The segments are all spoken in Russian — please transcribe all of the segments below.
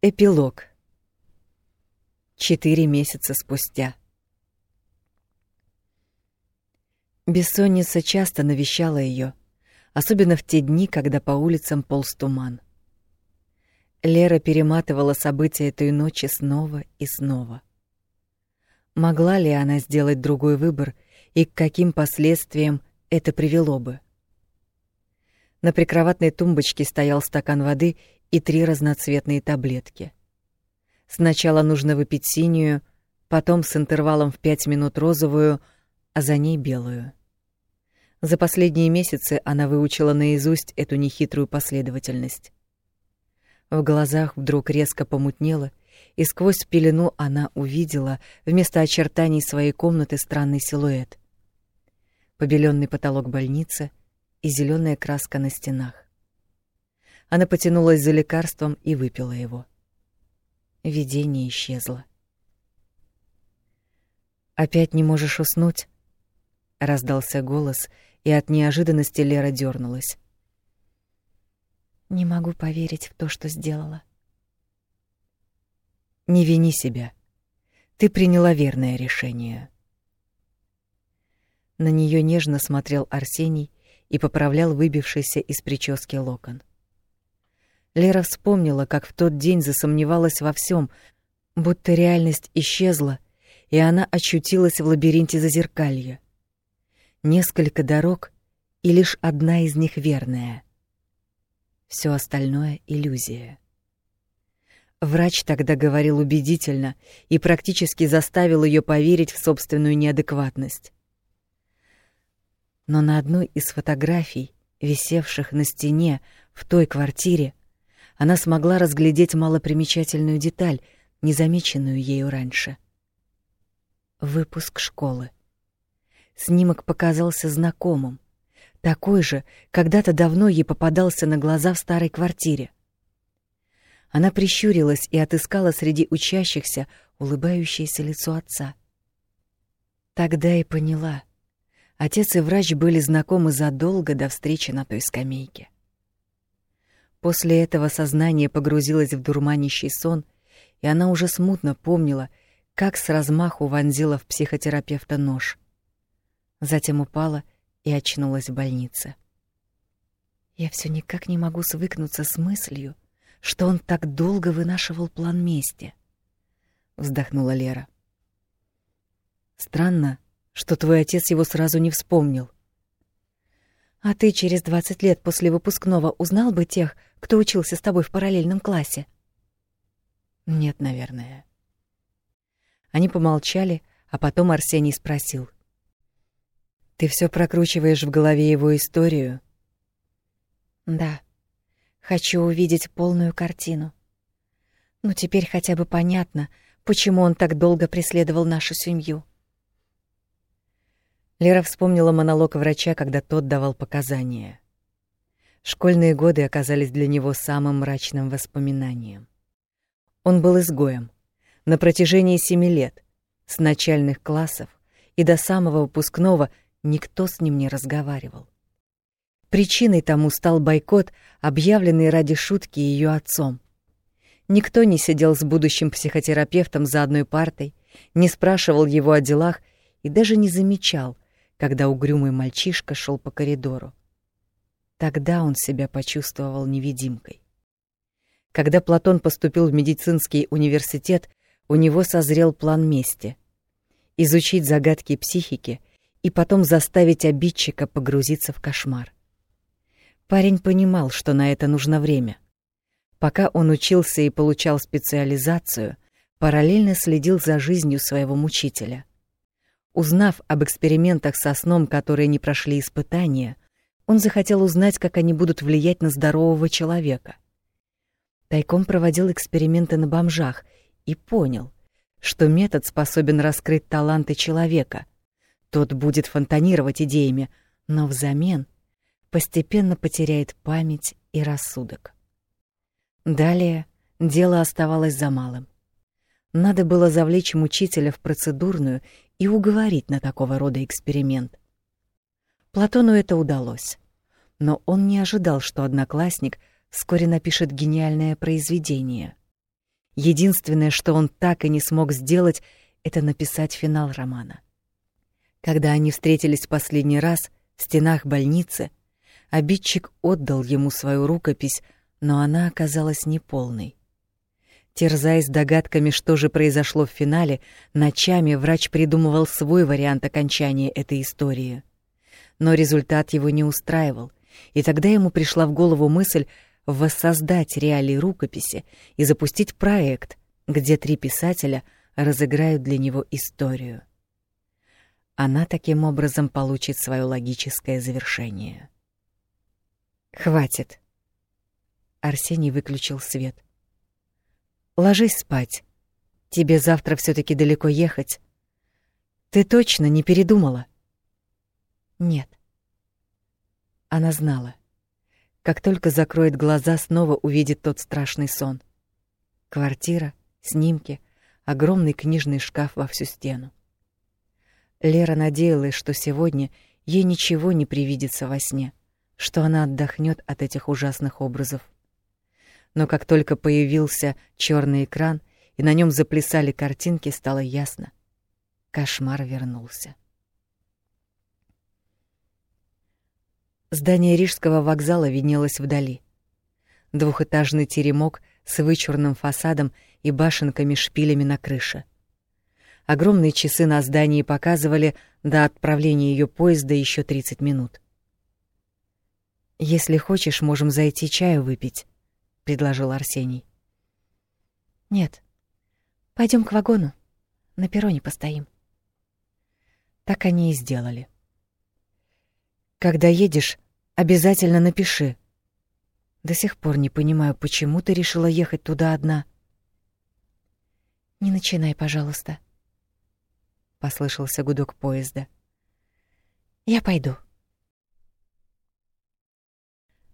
Эпилог. Четыре месяца спустя. Бессонница часто навещала ее, особенно в те дни, когда по улицам полз туман. Лера перематывала события этой ночи снова и снова. Могла ли она сделать другой выбор и к каким последствиям это привело бы? На прикроватной тумбочке стоял стакан воды и три разноцветные таблетки. Сначала нужно выпить синюю, потом с интервалом в пять минут розовую, а за ней белую. За последние месяцы она выучила наизусть эту нехитрую последовательность. В глазах вдруг резко помутнело, и сквозь пелену она увидела вместо очертаний своей комнаты странный силуэт. Побеленный потолок больницы и зеленая краска на стенах. Она потянулась за лекарством и выпила его. Видение исчезло. «Опять не можешь уснуть?» — раздался голос, и от неожиданности Лера дернулась. «Не могу поверить в то, что сделала». «Не вини себя. Ты приняла верное решение». На нее нежно смотрел Арсений и поправлял выбившийся из прически локон. Лера вспомнила, как в тот день засомневалась во всем, будто реальность исчезла, и она очутилась в лабиринте зазеркалья. Несколько дорог, и лишь одна из них верная. Все остальное — иллюзия. Врач тогда говорил убедительно и практически заставил ее поверить в собственную неадекватность. Но на одной из фотографий, висевших на стене в той квартире, она смогла разглядеть малопримечательную деталь, незамеченную ею раньше. Выпуск школы. Снимок показался знакомым, такой же, когда-то давно ей попадался на глаза в старой квартире. Она прищурилась и отыскала среди учащихся улыбающееся лицо отца. Тогда и поняла. Отец и врач были знакомы задолго до встречи на той скамейке. После этого сознание погрузилось в дурманящий сон, и она уже смутно помнила, как с размаху вонзила в психотерапевта нож. Затем упала и очнулась в больнице. Я все никак не могу свыкнуться с мыслью, что он так долго вынашивал план мести, вздохнула Лера. Странно, что твой отец его сразу не вспомнил. А ты через двадцать лет после выпускного узнал бы тех, кто учился с тобой в параллельном классе? Нет, наверное. Они помолчали, а потом Арсений спросил: Ты все прокручиваешь в голове его историю? Да. Хочу увидеть полную картину. Ну теперь хотя бы понятно, почему он так долго преследовал нашу семью. Лера вспомнила монолог врача, когда тот давал показания. Школьные годы оказались для него самым мрачным воспоминанием. Он был изгоем на протяжении семи лет, с начальных классов и до самого выпускного никто с ним не разговаривал. Причиной тому стал бойкот, объявленный ради шутки ее отцом. Никто не сидел с будущим психотерапевтом за одной партой, не спрашивал его о делах и даже не замечал, когда угрюмый мальчишка шел по коридору. Тогда он себя почувствовал невидимкой. Когда Платон поступил в медицинский университет, у него созрел план мести — изучить загадки психики и потом заставить обидчика погрузиться в кошмар. Парень понимал, что на это нужно время. Пока он учился и получал специализацию, параллельно следил за жизнью своего мучителя. Узнав об экспериментах со сном, которые не прошли испытания, он захотел узнать, как они будут влиять на здорового человека. Тайком проводил эксперименты на бомжах и понял, что метод способен раскрыть таланты человека. Тот будет фонтанировать идеями, но взамен постепенно потеряет память и рассудок. Далее дело оставалось за малым. Надо было завлечь мучителя в процедурную и уговорить на такого рода эксперимент. Платону это удалось, но он не ожидал, что одноклассник вскоре напишет гениальное произведение. Единственное, что он так и не смог сделать, это написать финал романа. Когда они встретились в последний раз в стенах больницы, обидчик отдал ему свою рукопись, но она оказалась неполной. Терзаясь догадками, что же произошло в финале, ночами врач придумывал свой вариант окончания этой истории. Но результат его не устраивал, и тогда ему пришла в голову мысль воссоздать реалии рукописи и запустить проект, где три писателя разыграют для него историю. Она таким образом получит свое логическое завершение. Хватит. Арсений выключил свет. Ложись спать. Тебе завтра все таки далеко ехать. Ты точно не передумала? Нет. Она знала. Как только закроет глаза, снова увидит тот страшный сон. Квартира, снимки, огромный книжный шкаф во всю стену. Лера надеялась, что сегодня ей ничего не привидится во сне, что она отдохнет от этих ужасных образов. Но как только появился черный экран и на нем заплясали картинки, стало ясно. Кошмар вернулся. Здание Рижского вокзала виднелось вдали. Двухэтажный теремок с вычурным фасадом и башенками-шпилями на крыше. Огромные часы на здании показывали до отправления ее поезда еще 30 минут. Если хочешь, можем зайти чаю выпить, предложил Арсений. Нет. Пойдем к вагону. На перроне постоим. Так они и сделали. Когда едешь, обязательно напиши. До сих пор не понимаю, почему ты решила ехать туда одна. Не начинай, пожалуйста. Послышался гудок поезда. Я пойду.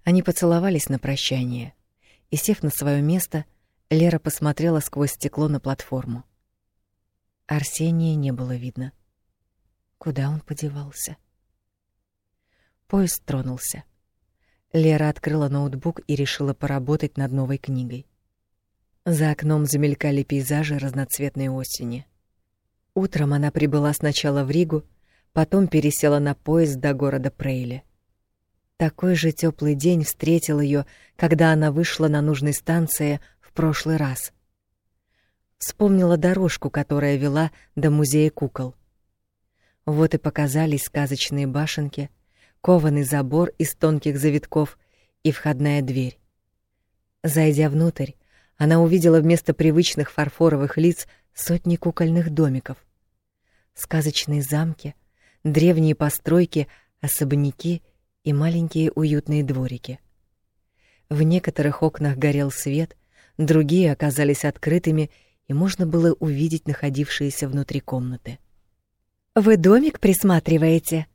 Они поцеловались на прощание, и сев на свое место, Лера посмотрела сквозь стекло на платформу. Арсения не было видно. Куда он подевался? Поезд тронулся. Лера открыла ноутбук и решила поработать над новой книгой. За окном замелькали пейзажи разноцветной осени. Утром она прибыла сначала в Ригу, потом пересела на поезд до города Прейле. Такой же теплый день встретил ее, когда она вышла на нужной станции в прошлый раз. Вспомнила дорожку, которая вела до музея кукол. Вот и показались сказочные башенки — кованый забор из тонких завитков и входная дверь. Зайдя внутрь, она увидела вместо привычных фарфоровых лиц сотни кукольных домиков. Сказочные замки, древние постройки, особняки и маленькие уютные дворики. В некоторых окнах горел свет, другие оказались открытыми, и можно было увидеть находившиеся внутри комнаты. «Вы домик присматриваете?»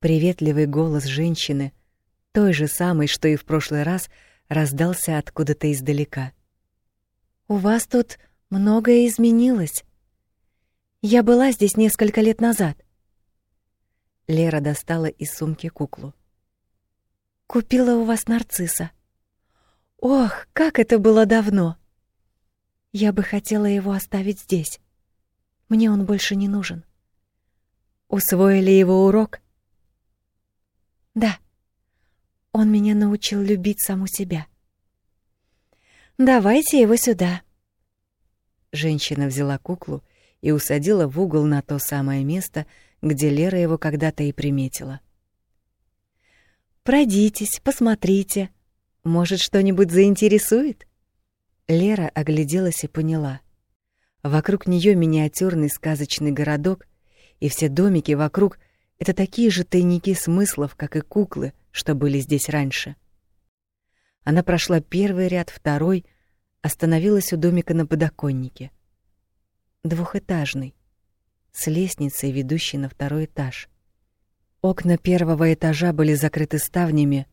Приветливый голос женщины, той же самой, что и в прошлый раз, раздался откуда-то издалека. У вас тут многое изменилось. Я была здесь несколько лет назад. Лера достала из сумки куклу. Купила у вас нарцисса. Ох, как это было давно. Я бы хотела его оставить здесь. Мне он больше не нужен. Усвоили его урок? Да. Он меня научил любить саму себя. Давайте его сюда. Женщина взяла куклу и усадила в угол на то самое место, где Лера его когда-то и приметила. Пройдитесь, посмотрите. Может, что-нибудь заинтересует? Лера огляделась и поняла. Вокруг нее миниатюрный сказочный городок, и все домики вокруг это такие же тайники смыслов, как и куклы, что были здесь раньше. Она прошла первый ряд, второй, остановилась у домика на подоконнике. Двухэтажный, с лестницей, ведущей на второй этаж. Окна первого этажа были закрыты ставнями,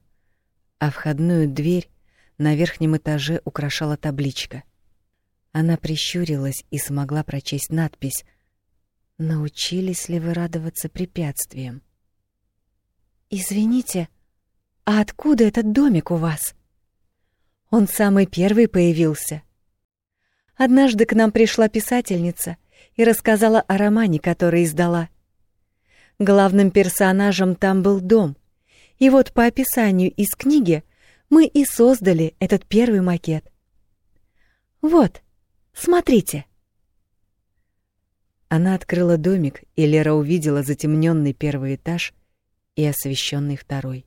а входную дверь на верхнем этаже украшала табличка. Она прищурилась и смогла прочесть надпись — Научились ли вы радоваться препятствиям? Извините, а откуда этот домик у вас? Он самый первый появился. Однажды к нам пришла писательница и рассказала о романе, который издала. Главным персонажем там был дом. И вот по описанию из книги мы и создали этот первый макет. Вот, смотрите. Она открыла домик, и Лера увидела затемненный первый этаж и освещенный второй.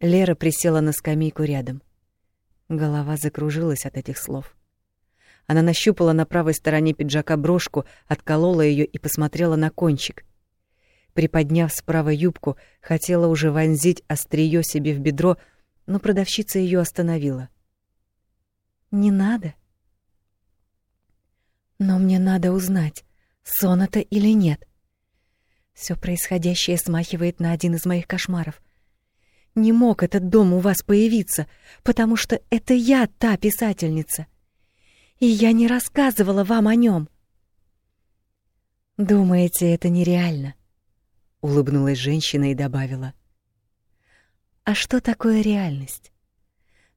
Лера присела на скамейку рядом. Голова закружилась от этих слов. Она нащупала на правой стороне пиджака брошку, отколола ее и посмотрела на кончик. Приподняв справа юбку, хотела уже вонзить острие себе в бедро, но продавщица ее остановила. «Не надо». «Но мне надо узнать, сон это или нет. Все происходящее смахивает на один из моих кошмаров. Не мог этот дом у вас появиться, потому что это я та писательница. И я не рассказывала вам о нем. Думаете, это нереально? Улыбнулась женщина и добавила. А что такое реальность?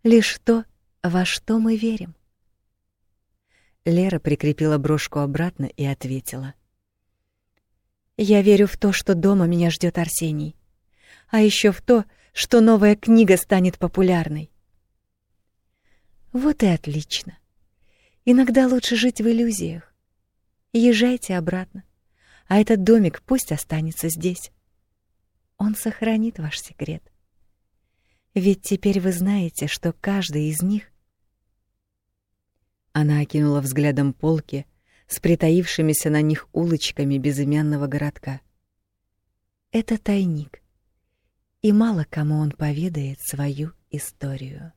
Лишь то, во что мы верим. Лера прикрепила брошку обратно и ответила. Я верю в то, что дома меня ждет Арсений. А еще в то, что новая книга станет популярной. Вот и отлично. Иногда лучше жить в иллюзиях. Езжайте обратно, а этот домик пусть останется здесь. Он сохранит ваш секрет. Ведь теперь вы знаете, что каждый из них... Она окинула взглядом полки с притаившимися на них улочками безымянного городка. Это тайник — и мало кому он поведает свою историю.